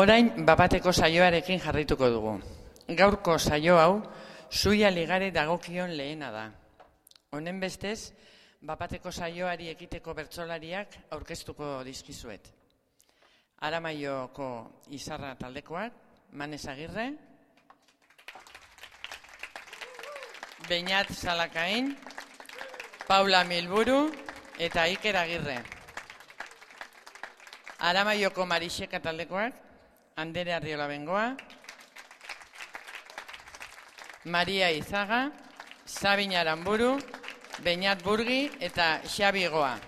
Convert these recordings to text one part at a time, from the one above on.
Orain bapateko saioarekin jarraituko dugu. Gaurko saio hau zuia ligare dagokion lehena da. Honen bestez, bapateko saioari ekiteko bertsolariak aurkeztuko dizkizuet. Aramaioko izarra taldekoak, Manes Agirre, Beñat Salakain, Paula Milburu eta Iker Agirre. Aramaioko Marixeka taldekoak, Andere Arriola Bengoa, Maria Izaga, Sabin Aramburu, Beñat Burgi eta Xabi Goa.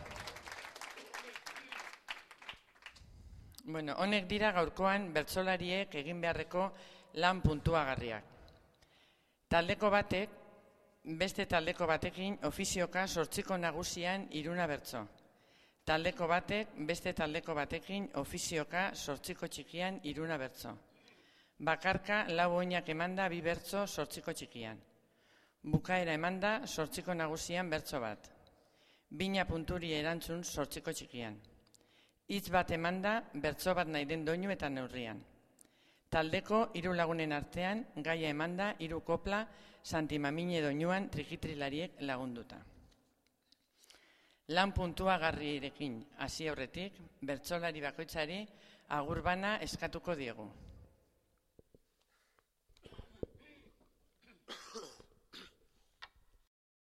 Bueno, honek dira gaurkoan bertsolariek egin beharreko lan puntuagarriak. Taldeko batek, beste taldeko batekin ofizioka sortziko nagusian iruna bertso. Taldeko batek, beste taldeko batekin ofizioka sortziko txikian iruna bertso. Bakarka lau oinak emanda bi bertso sortziko txikian. Bukaera emanda sortziko nagusian bertso bat. Bina punturi erantzun sortziko txikian. Hitz bat emanda bertso bat nahi den doinu eta neurrian. Taldeko hiru lagunen artean gaia emanda hiru kopla santimamine doinuan trikitrilariek lagunduta. Lan puntua garrirekin hasi aurretik bertsolari bakoitzari agurbana eskatuko diegu.